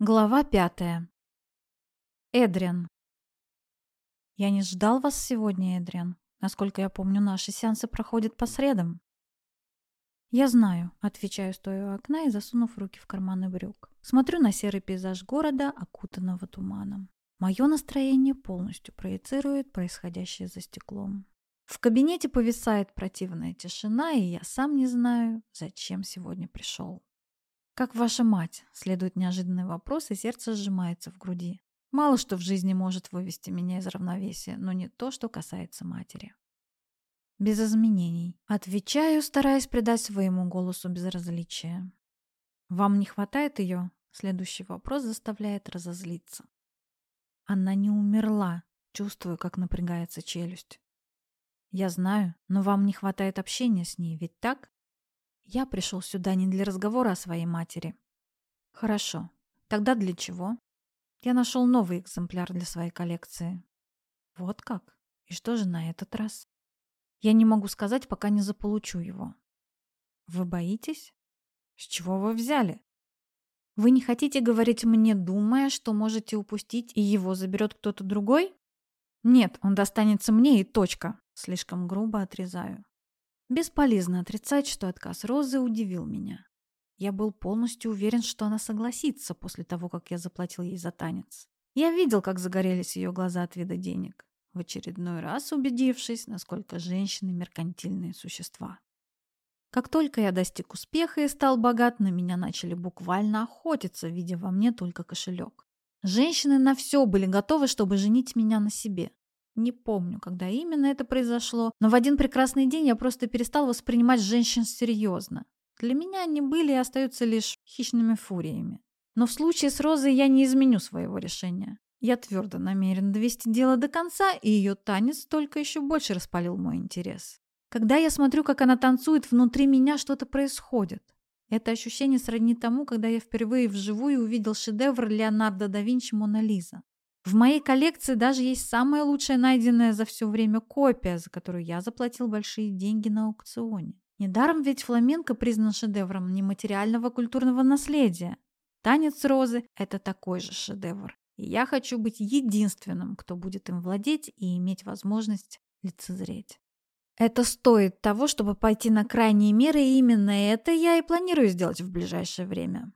Глава пятая. Эдриан. Я не ждал вас сегодня, Эдриан. Насколько я помню, наши сеансы проходят по средам. Я знаю, отвечаю, стоя у окна и засунув руки в карманы брюк. Смотрю на серый пейзаж города, окутанного туманом. Мое настроение полностью проецирует происходящее за стеклом. В кабинете повисает противная тишина, и я сам не знаю, зачем сегодня пришел. «Как ваша мать?» — следует неожиданный вопрос, и сердце сжимается в груди. Мало что в жизни может вывести меня из равновесия, но не то, что касается матери. Без изменений. Отвечаю, стараясь придать своему голосу безразличие. «Вам не хватает ее?» Следующий вопрос заставляет разозлиться. Она не умерла. Чувствую, как напрягается челюсть. Я знаю, но вам не хватает общения с ней, ведь так? Я пришел сюда не для разговора о своей матери. Хорошо. Тогда для чего? Я нашел новый экземпляр для своей коллекции. Вот как? И что же на этот раз? Я не могу сказать, пока не заполучу его. Вы боитесь? С чего вы взяли? Вы не хотите говорить мне, думая, что можете упустить, и его заберет кто-то другой? Нет, он достанется мне и точка. Слишком грубо отрезаю. Бесполезно отрицать, что отказ Розы удивил меня. Я был полностью уверен, что она согласится после того, как я заплатил ей за танец. Я видел, как загорелись ее глаза от вида денег, в очередной раз убедившись, насколько женщины меркантильные существа. Как только я достиг успеха и стал богат, на меня начали буквально охотиться, видя во мне только кошелек. Женщины на все были готовы, чтобы женить меня на себе. Не помню, когда именно это произошло, но в один прекрасный день я просто перестал воспринимать женщин серьезно. Для меня они были и остаются лишь хищными фуриями. Но в случае с Розой я не изменю своего решения. Я твердо намерен довести дело до конца, и ее танец только еще больше распалил мой интерес. Когда я смотрю, как она танцует, внутри меня что-то происходит. Это ощущение сродни тому, когда я впервые вживую увидел шедевр Леонардо да Винчи «Мона Лиза». В моей коллекции даже есть самая лучшая найденная за все время копия, за которую я заплатил большие деньги на аукционе. Недаром ведь фламенко признан шедевром нематериального культурного наследия. Танец розы – это такой же шедевр. И я хочу быть единственным, кто будет им владеть и иметь возможность лицезреть. Это стоит того, чтобы пойти на крайние меры, и именно это я и планирую сделать в ближайшее время.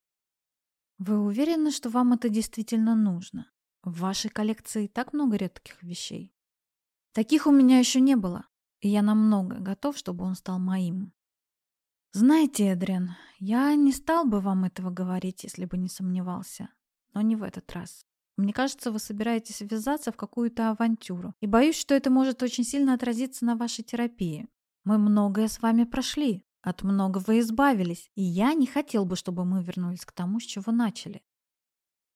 Вы уверены, что вам это действительно нужно? В вашей коллекции так много редких вещей. Таких у меня еще не было, и я намного готов, чтобы он стал моим. Знаете, Эдриан, я не стал бы вам этого говорить, если бы не сомневался. Но не в этот раз. Мне кажется, вы собираетесь ввязаться в какую-то авантюру, и боюсь, что это может очень сильно отразиться на вашей терапии. Мы многое с вами прошли, от многого избавились, и я не хотел бы, чтобы мы вернулись к тому, с чего начали.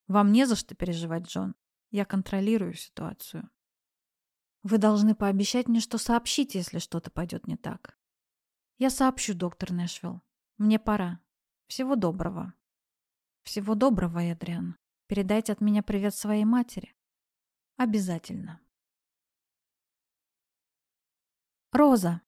Вам не за что переживать, Джон. Я контролирую ситуацию. Вы должны пообещать мне, что сообщите, если что-то пойдет не так. Я сообщу, доктор Нэшвилл. Мне пора. Всего доброго. Всего доброго, Эдриан. Передайте от меня привет своей матери. Обязательно. Роза.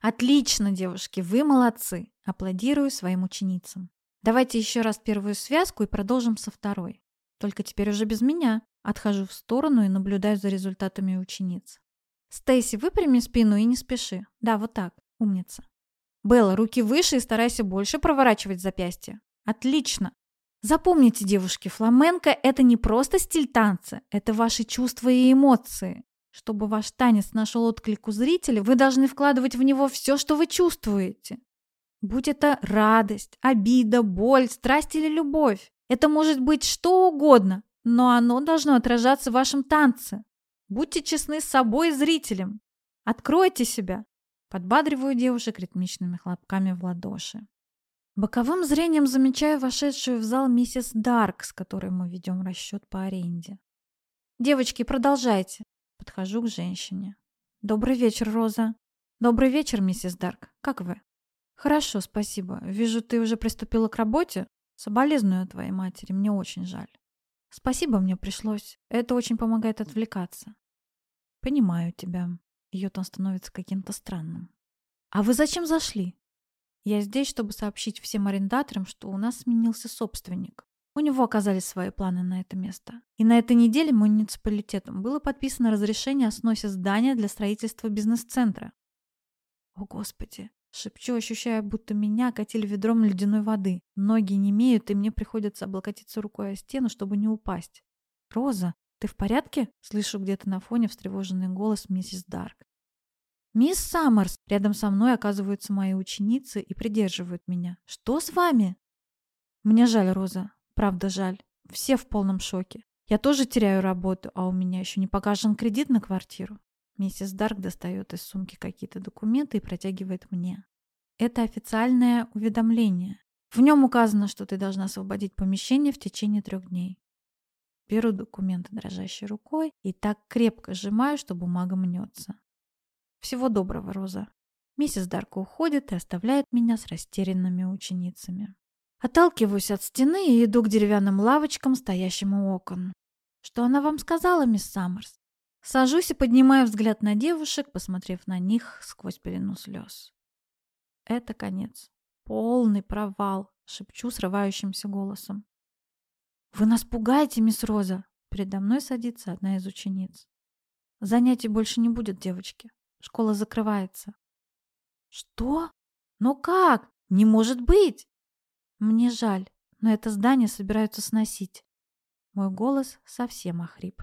Отлично, девушки, вы молодцы. Аплодирую своим ученицам. Давайте еще раз первую связку и продолжим со второй. Только теперь уже без меня. Отхожу в сторону и наблюдаю за результатами учениц. Стейси, выпрями спину и не спеши. Да, вот так. Умница. Белла, руки выше и старайся больше проворачивать запястье. Отлично. Запомните, девушки, фламенко – это не просто стиль танца, это ваши чувства и эмоции. Чтобы ваш танец нашел отклик у зрителя, вы должны вкладывать в него все, что вы чувствуете. Будь это радость, обида, боль, страсть или любовь. Это может быть что угодно, но оно должно отражаться в вашем танце. Будьте честны с собой и зрителем. Откройте себя. Подбадриваю девушек ритмичными хлопками в ладоши. Боковым зрением замечаю вошедшую в зал миссис Дарк, с которой мы ведем расчет по аренде. «Девочки, продолжайте!» Подхожу к женщине. «Добрый вечер, Роза!» «Добрый вечер, миссис Дарк. Как вы?» «Хорошо, спасибо. Вижу, ты уже приступила к работе?» Соболезную твоей матери, мне очень жаль. Спасибо, мне пришлось. Это очень помогает отвлекаться. Понимаю тебя. Ее тон становится каким-то странным. А вы зачем зашли? Я здесь, чтобы сообщить всем арендаторам, что у нас сменился собственник. У него оказались свои планы на это место. И на этой неделе муниципалитетом было подписано разрешение о сносе здания для строительства бизнес-центра. О, Господи! Шепчу, ощущая, будто меня катили ведром ледяной воды. Ноги не имеют, и мне приходится облокотиться рукой о стену, чтобы не упасть. «Роза, ты в порядке?» Слышу где-то на фоне встревоженный голос миссис Дарк. «Мисс Саммерс!» Рядом со мной оказываются мои ученицы и придерживают меня. «Что с вами?» «Мне жаль, Роза. Правда жаль. Все в полном шоке. Я тоже теряю работу, а у меня еще не погашен кредит на квартиру. Миссис Дарк достает из сумки какие-то документы и протягивает мне. Это официальное уведомление. В нем указано, что ты должна освободить помещение в течение трех дней. Беру документы дрожащей рукой и так крепко сжимаю, что бумага мнется. Всего доброго, Роза. Миссис Дарк уходит и оставляет меня с растерянными ученицами. Отталкиваюсь от стены и иду к деревянным лавочкам, стоящим у окон. Что она вам сказала, мисс Саммерс? Сажусь и поднимаю взгляд на девушек, посмотрев на них сквозь пелену слез. Это конец. Полный провал, шепчу срывающимся голосом. «Вы нас пугаете, мисс Роза!» Передо мной садится одна из учениц. «Занятий больше не будет, девочки. Школа закрывается». «Что? Ну как? Не может быть!» «Мне жаль, но это здание собираются сносить». Мой голос совсем охрип.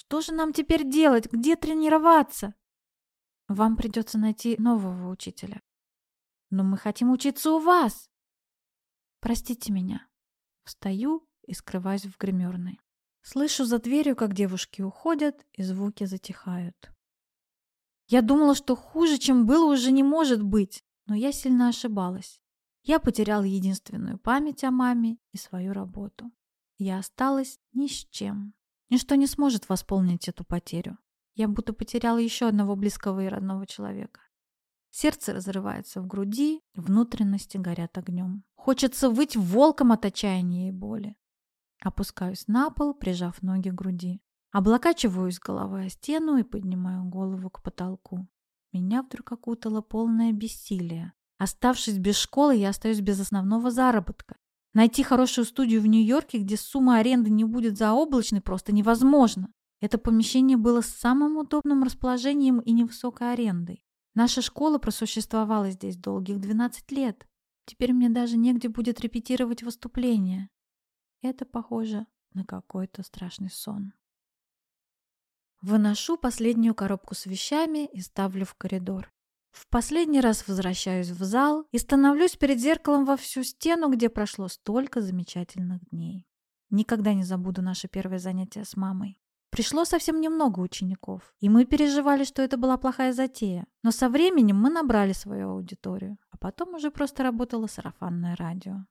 Что же нам теперь делать? Где тренироваться? Вам придется найти нового учителя. Но мы хотим учиться у вас. Простите меня. Встаю и скрываюсь в гримерной. Слышу за дверью, как девушки уходят, и звуки затихают. Я думала, что хуже, чем было, уже не может быть, но я сильно ошибалась. Я потеряла единственную память о маме и свою работу. Я осталась ни с чем. Ничто не сможет восполнить эту потерю. Я будто потеряла еще одного близкого и родного человека. Сердце разрывается в груди, внутренности горят огнем. Хочется выть волком от отчаяния и боли. Опускаюсь на пол, прижав ноги к груди. Облокачиваюсь головой о стену и поднимаю голову к потолку. Меня вдруг окутало полное бессилие. Оставшись без школы, я остаюсь без основного заработка. Найти хорошую студию в Нью-Йорке, где сумма аренды не будет заоблачной, просто невозможно. Это помещение было самым удобным расположением и невысокой арендой. Наша школа просуществовала здесь долгих 12 лет. Теперь мне даже негде будет репетировать выступления. Это похоже на какой-то страшный сон. Выношу последнюю коробку с вещами и ставлю в коридор. В последний раз возвращаюсь в зал и становлюсь перед зеркалом во всю стену, где прошло столько замечательных дней. Никогда не забуду наше первое занятие с мамой. Пришло совсем немного учеников, и мы переживали, что это была плохая затея. Но со временем мы набрали свою аудиторию, а потом уже просто работало сарафанное радио.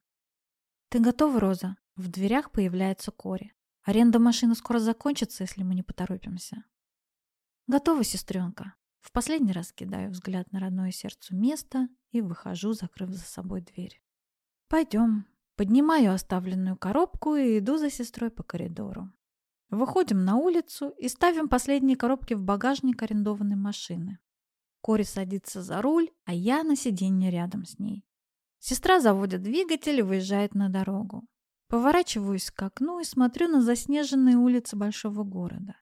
«Ты готова, Роза?» В дверях появляется Кори. «Аренда машины скоро закончится, если мы не поторопимся». «Готова, сестренка?» В последний раз кидаю взгляд на родное сердцу место и выхожу, закрыв за собой дверь. «Пойдем». Поднимаю оставленную коробку и иду за сестрой по коридору. Выходим на улицу и ставим последние коробки в багажник арендованной машины. Кори садится за руль, а я на сиденье рядом с ней. Сестра заводит двигатель и выезжает на дорогу. Поворачиваюсь к окну и смотрю на заснеженные улицы большого города.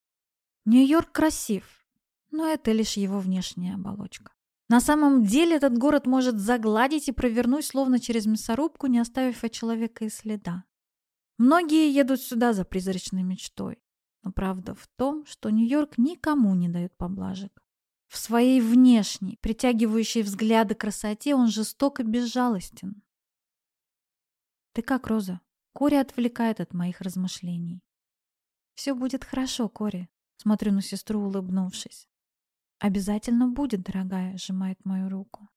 Нью-Йорк красив, но это лишь его внешняя оболочка. На самом деле этот город может загладить и провернуть словно через мясорубку, не оставив от человека и следа. Многие едут сюда за призрачной мечтой. Но правда в том, что Нью-Йорк никому не дает поблажек. В своей внешней, притягивающей взгляды красоте он жесток и безжалостен. «Ты как, Роза?» Кори отвлекает от моих размышлений. «Все будет хорошо, Кори», — смотрю на сестру, улыбнувшись. «Обязательно будет, дорогая», — сжимает мою руку.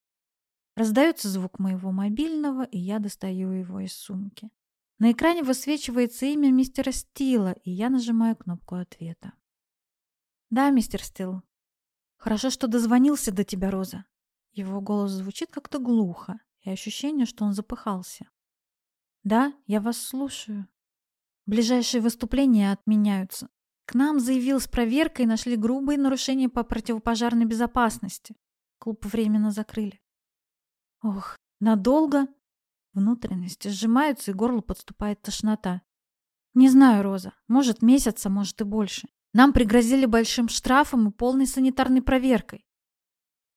Раздается звук моего мобильного, и я достаю его из сумки. На экране высвечивается имя мистера Стила, и я нажимаю кнопку ответа. «Да, мистер Стил. Хорошо, что дозвонился до тебя, Роза». Его голос звучит как-то глухо, и ощущение, что он запыхался. «Да, я вас слушаю. Ближайшие выступления отменяются. К нам заявил с проверкой нашли грубые нарушения по противопожарной безопасности. Клуб временно закрыли. Ох, надолго? Внутренности сжимаются, и горло подступает тошнота. Не знаю, Роза. Может, месяца, может и больше. Нам пригрозили большим штрафом и полной санитарной проверкой.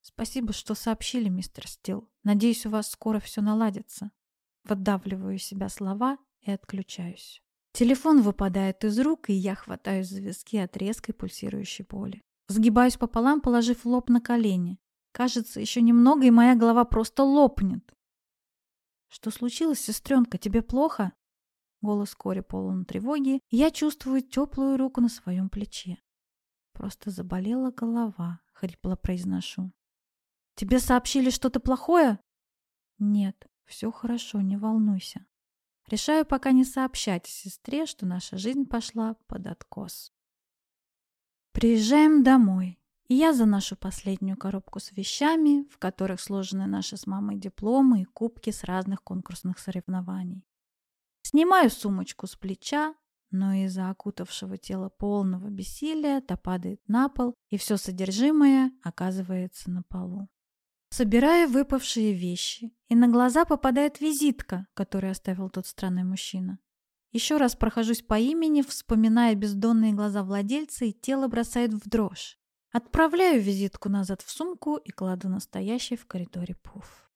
Спасибо, что сообщили, мистер Стил. Надеюсь, у вас скоро все наладится. Выдавливаю себя слова и отключаюсь. Телефон выпадает из рук, и я хватаюсь за виски от резкой пульсирующей боли. Сгибаюсь пополам, положив лоб на колени. Кажется, еще немного, и моя голова просто лопнет. «Что случилось, сестренка? Тебе плохо?» Голос Кори полон тревоги, я чувствую теплую руку на своем плече. «Просто заболела голова», — хрипло произношу. «Тебе сообщили что-то плохое?» «Нет, все хорошо, не волнуйся». Решаю пока не сообщать сестре, что наша жизнь пошла под откос. Приезжаем домой, и я заношу последнюю коробку с вещами, в которых сложены наши с мамой дипломы и кубки с разных конкурсных соревнований. Снимаю сумочку с плеча, но из-за окутавшего тело полного бессилия та падает на пол, и все содержимое оказывается на полу. Собираю выпавшие вещи, и на глаза попадает визитка, которую оставил тот странный мужчина. Еще раз прохожусь по имени, вспоминая бездонные глаза владельца, и тело бросает в дрожь. Отправляю визитку назад в сумку и кладу настоящий в коридоре пуф.